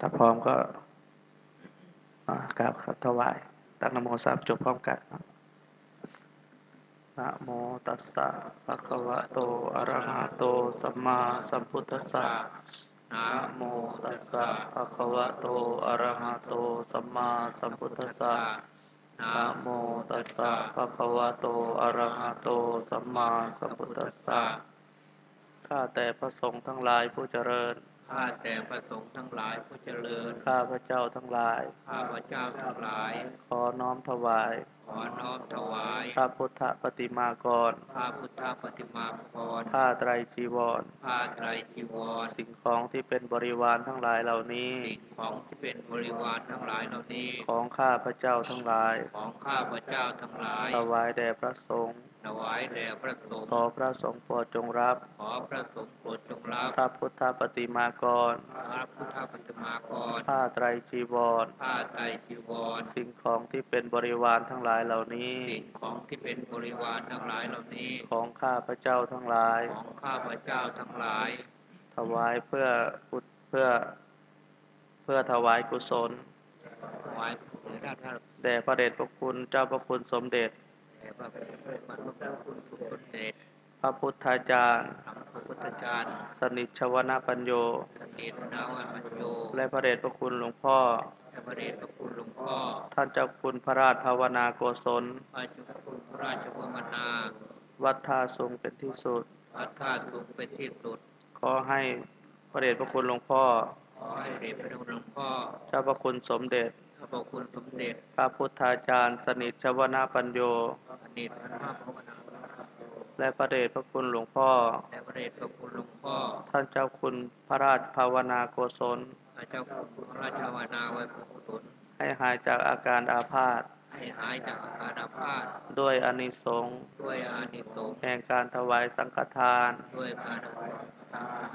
ถ้าพร้อมก็กราบถวาย ตั้งนโมสามจบพร้อมกันนะโมตัสสะภะคะวะโต อะระหะโต สัมมาสัมพุทธัสสะนะโมตัสสะภะคะวะโต อะระหะโต สัมมาสัมพุทธัสสะนะโมตัสสะภะคะวะโต อะระหะโต สัมมาสัมพุทธัสสะ ข้าแต่พระสงฆ์ทั้งหลายผู้เจริญ ข้าแต่พระสงฆ์ทั้งหลายผู้เจริญ ข้าพระเจ้าทั้งหลาย ข้าพระเจ้าทั้งหลาย ขอน้อมถวาย ขอน้อมถวาย พระพุทธปฏิมากร พระพุทธปฏิมากร ผ้าไตรจีวร ผ้าไตรจีวร สิ่งของที่เป็นบริวารทั้งหลายเหล่านี้ สิ่งของที่เป็นบริวารทั้งหลายเหล่านี้ ของข้าพระเจ้าทั้งหลาย ของข้าพระเจ้าทั้งหลาย ถวายแด่พระสงฆ์ ถวายแด่พระสงฆ์ขอพระสงฆ์โปรดจงรับ ขอพระสงฆ์โปรดจงรับ พระพุทธปฏิมากร พระพุทธปฏิมากร ผ้าไตรจีวร ผ้าไตรจีวร สิ่งของที่เป็นบริวารทั้งหลายเหล่านี้ สิ่งของที่เป็นบริวารทั้งหลายเหล่านี้ ของข้าพระเจ้าทั้งหลาย ของข้าพระเจ้าทั้งหลาย ถวายเพื่อกุศเพื่อเพื่อถวายกุศล ถวายพระราชทานแด่พระเดชพระคุณเจ้าพระคุณสมเด็จแด่ พระเป็นพระบรมคุณสุคตเดชพระพุทธาจารย์ พระพุทธจารย์ สนิทชวนาปัญโย สนิทนาวามัญโย และพระเดชพระคุณหลวงพ่อและพระเดชพระคุณหลวงพ่อ ท่านเจ้าคุณพระราชภาวนาโกศลพระเจุคุณพระราชวงศ์นา วัดท่าทรงเป็นที่สุด วัดท่าสูงเป็นที่สุด ขอให้พระเดชพระคุณหลวงพ่อ ขอให้เดชพระคุณหลวงพ่อ เจ้าพระคุณสมเด็จพระพระคุณสมเด็จ พระพุทธาจารย์ สนิทชวนาปัญโย สนิทพระนาภาวนาและพระเดชพระคุณหลวงพ่อ และพระเดชพระคุณหลวงพ่อ ท่านเจ้าคุณพระราชภาวนาโกศลพระเจ้าคุณพระราชวนาไว้กุศลให้หายจากอาการอาพาธให้หายจากอาการอาพาธด้วยอานิสงส์ด้วยอานิสงส์แห่งการถวายสังฆทาน ด้วยการ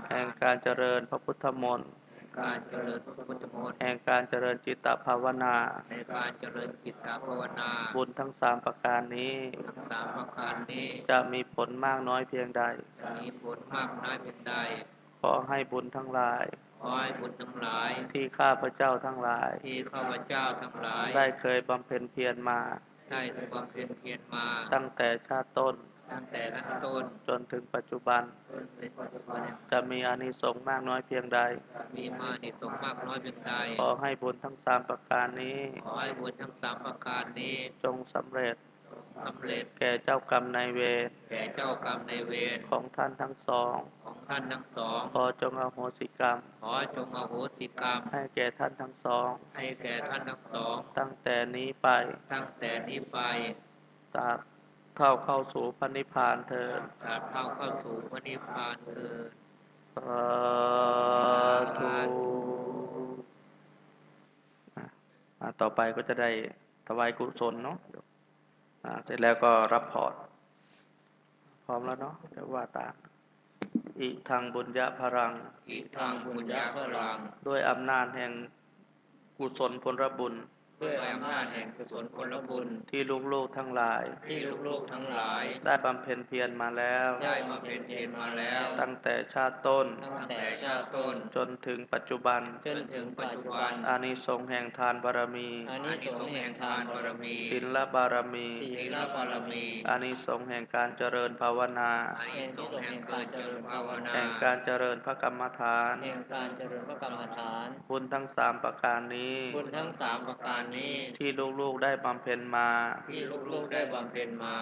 แห่งการเจริญพระพุทธมนต์ การเจริญพระพุทธมนต์แห่งการเจริญจิตตภาวนาในการเจริญจิตตภาวนา บุญทั้งสามประการนี้ทั้งสามประการนี้ จะมีผลมากน้อยเพียงใด จะมีผลมากน้อยเพียงใด ขอให้บุญทั้งหลายขอให้บุญทั้งหลายที่ข้าพระเจ้าทั้งหลาย ที่ข้าพเจ้าทั้งหลาย ได้เคยบำเพ็ญเพียรมา ได้บำเพ็ญเพียรมา ตั้งแต่ชาติต้น ตั้งแต่ตั้งต้นจนถึงปัจจุบันจนถึงปัจจุบัน จะมีอานิสงส์มากน้อยเพียงใด มีมานิสงส์มากน้อยเพียงใด ขอให้บุญทั้งสามประการนี้ ขอให้บุญทั้งสามประการนี้ จงสำเร็จสำเร็จแก่เจ้ากรรมนายเวรแก่เจ้ากรรมในายเวรของท่านทั้งสองของท่านทั้งสองขอจงอโหสิกรรมขอจงอโหสิกรรม ให้แก่ท่านทั้งสอง ให้แก่ท่านทั้งสอง ตั้งแต่นี้ไป ตั้งแต่นี้ไปตราบ เข้าเข้าสู่พระนิพพานเถิดตราบเท่าเข้าสู่พระนิพพานเถิดสาธุอะอะต่อไปก็จะได้ถวายกุศลเนาะอะเสร็จแล้วก็รับพรพร้อมแล้วเนาะเดี๋ยวว่าตามอีกทางบุญญาพรัง อีกทางบุญญาพลัง ด้วยอำนาจแห่งกุศลผลบุญ ด้วยอำนาจแห่งกุศลผลบุญที่ลูกๆทั้งหลาย ที่ลูกๆทั้งหลาย ได้บำเพ็ญเพียรมาแล้ว ได้มาเป็นเอนมาแล้ว ตั้งแต่ชาติต้น ตั้งแต่ชาติต้น จนถึงปัจจุบัน จนถึงปัจจุบันอานิสงส์แห่งทานบารมีอานิสงส์แห่งทานบารมีศีลบารมีศีลบารมีอานิสงส์แห่งการเจริญภาวนาอานิสงส์แห่งการเจริญภาวนาแห่งการเจริญพระกรรมฐานแห่งการเจริญพระกรรมฐานบุญทั้งสามประการนี้บุญทั้งสามประการนี้ ที่ลูกๆได้บำเพ็ญมา ที่ลูกๆได้บำเพ็ญมา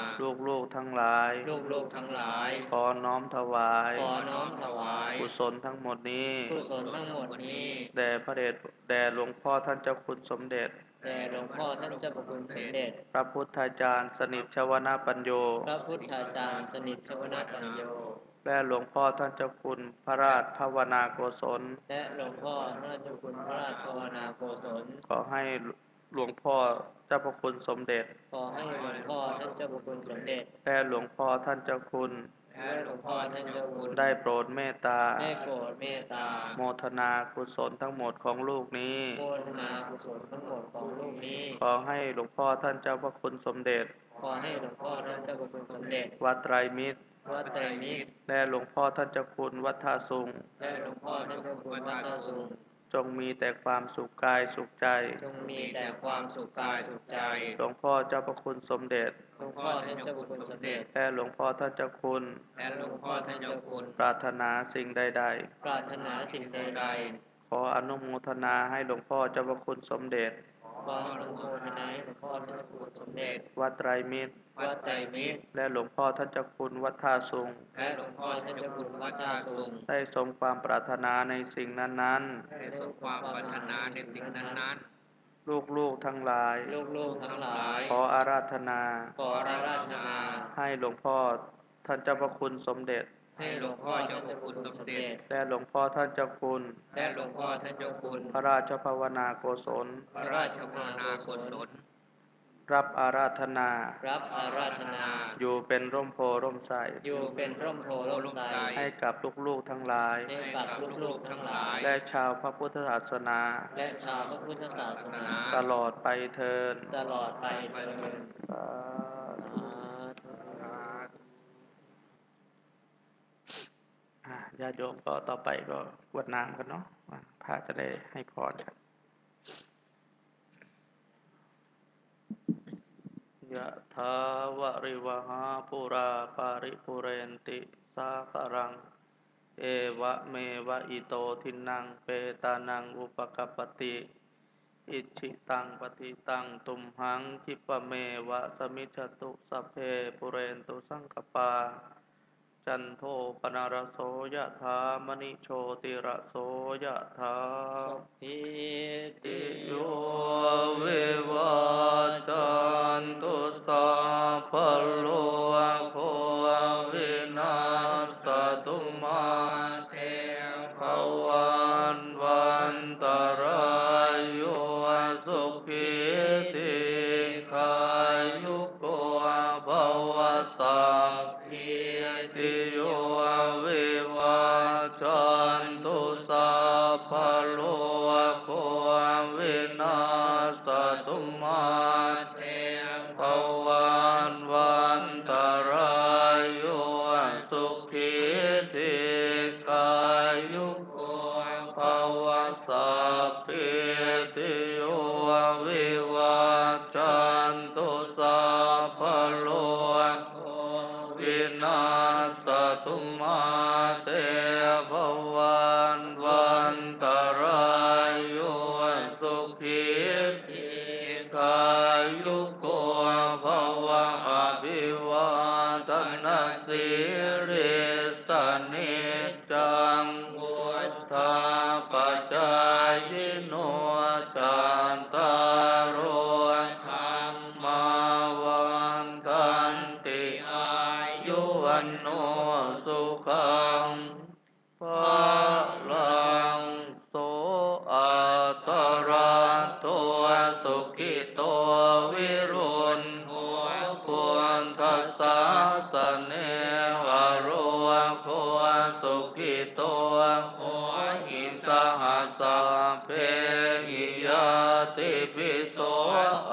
ลูกๆทั้งหลาย ลูกๆทั้งหลาย ขอน้อมถวายขอน้อมถวายกุศลทั้งหมดนี้กุศลทั้งหมดนี้แด่พระเดชแด่หลวงพ่อท่านเจ้าคุณสมเด็จแด่หลวงพ่อท่านเจ้าประคุณสมเด็จ พระพุทธาจารย์สนิทชวนาปัญโย พระพุทธาจารย์สนิทชวนาปัญโยและหลวงพ่อท่านเจ้าคุณพระราชภาวนาโกศล และหลวงพ่อพระเจ้าคุณพระราชภาวนาโกศล ขอให้ หลวงพ่อเจ้าพระคุณสมเด็จ ขอให้หลวงพ่อท่านเจ้าประคุณสมเด็จและหลวงพ่อท่านเจ้าคุณและหลวงพ่อท่านเจ้าคุณได้โปรดเมตตา ได้โปรดเมตตา โมทนากุศลทั้งหมดของลูกนี้ โมทนากุศลทั้งหมดของลูกนี้ ขอให้หลวงพ่อท่านเจ้าพระคุณสมเด็จ ขอให้หลวงพ่อท่านเจ้าประคุณสมเด็จ วัดไตรมิตรวัดไตรมิตรและหลวงพ่อท่านเจ้าคุณวัดท่าสุงและหลวงพ่อท่านเจ้าคุณวัดท่าสุ งจงมีแต่ความสุขกายสุขใจ จงมีแต่ความสุขกายสุขใจ หลวงพ่อเจ้าพระคุณสมเด็จ หลวงพ่อท่านเจ้าคุณสมเด็จและหลวงพ่อท่านเจ้าคุณ และหลวงพ่อท่านเจ้าคุณ ปรารถนาสิ่งใดปรารถนาสิ่งใด ๆ ขออนุโมทนาให้หลวงพ่อเจ้าพระคุณสมเด็จๆ ขออนุโมทนาให้หลวงพ่อท่านเจ้าคุณสมเด็จวัดไตรมิตรวัดไตรมิตร และหลวงพ่อท่านเจ้าคุณวัดท่าสุงและหลวงพ่อท่านเจ้าคุณวัดท่าสุงได้สมความปรารถนาในสิ่งนั้นได้สมความปรารถนาในสิ่งนั้นๆลูกๆทั้งหลายๆลูกๆทั้งหลาย ขออาราธนา ขออาราธนา ให้หลวงพ่อท่านเจ้าพระคุณสมเด็จ ให้หลวงพ่อเจ้าคุณสมเด็จและหลวงพ่อท่านเจ้าคุณและหลวงพ่อท่านเจ้าคุณ พระราชภาวนาโกศล พระราชภาวนากุศล รับอาราธนา รับอาราธนา อยู่เป็นร่มโพร่มใส อยู่เป็นร่มโพร่มไทรให้กับลูกๆทั้งหลาย ให้กับลูกๆทั้งหลาย และชาวพระพุทธศาสนา และชาวพระพุทธศาสนา ตลอดไปเทิน ตลอดไปเถิด สา สา ธุ ธุ อะ ญาติโยมก็ต่อไปก็กวดน้ำกันเนาะพระจะได้ให้พรครับยะถาวะริวหาปุราปาริปุเรนติสาคารัง เอวะเมวะอิโตทินังเปตานังอุปกปปติ อิชิตังปฏิตังตุมหังคิปะเมวะสมิจตุสัพเพปุเรนตุสังกปา จันโทปนารโสยะถามณิโชติระโสยะถาสัพพิติโยโยวิวัจจันตุสัพพโลโควินาศตุมาเทภวันวันตรายโยสุขิติขายุโกภวสัพพิ ภวสัพพิติโยวิวัจจันตุสัพพโลโควินาศตุมาเตภวันวันตรายโยสุขิติกายุโกภวะอภิวาทนาสิริ โส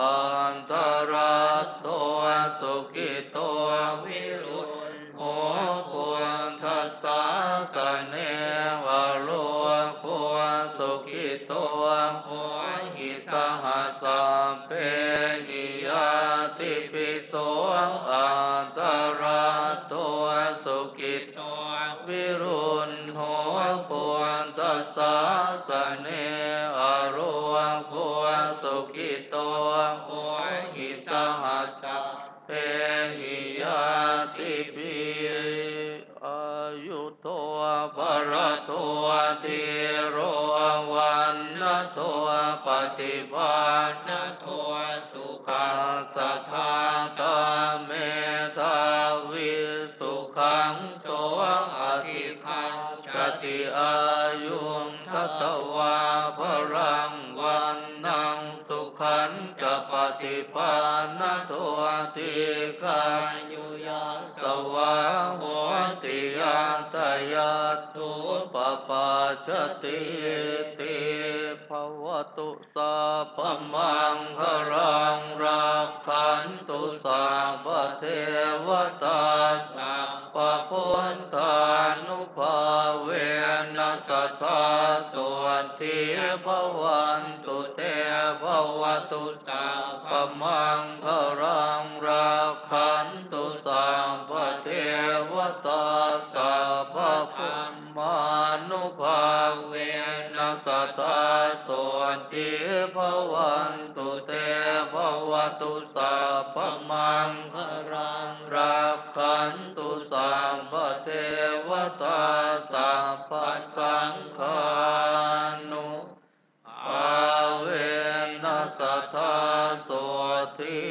อันตรัตตัวสุขิตัววิรุณหัวควรทัสสะสเนวโรควรสุขิตัวหัวหิสหัสสะเพหิยติปิโสอันตรัตตัวสุขิตัววิรุณหัวควรทัสสะสะเน เพหิยติปิอายุโตภรโตติโรวันนโตปฏิภาณโตสุขัสัทธาตาเม ยุยาสวาหัวติยันตยัตถุปปัจจติติภวตุสัพพมังครังรักขันตุสัพเทวตาสัพพุทธานุาเวนัสตตาสวทิทิภวันตุเตภวตุสัพพมังครังราคันตุสัพพเทวตาสัพพพุทมานุภาเวนัสตตาสวนทิภวันตุเตภวตุสัพพมังครังราคันตุสัพพเทวตา สังฆานุภาเวนัสตตาสวทิ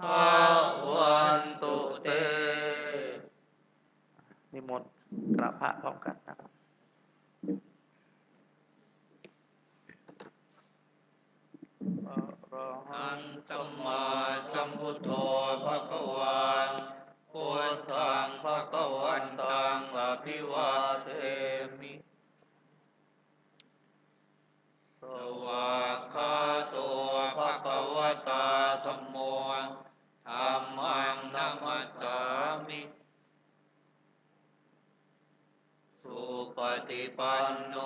ภวันตุเต นิมนต์กราบพระพร้อมกันนะครับอะระหังสัมมาสัมพุทโธภะคะวาพุทธังภะคะวันตังอภิวาเทมิ ส วาคาโตภะคะวะตาธรรมโมธรรมังนามมัสสามิสุปฏิปันโน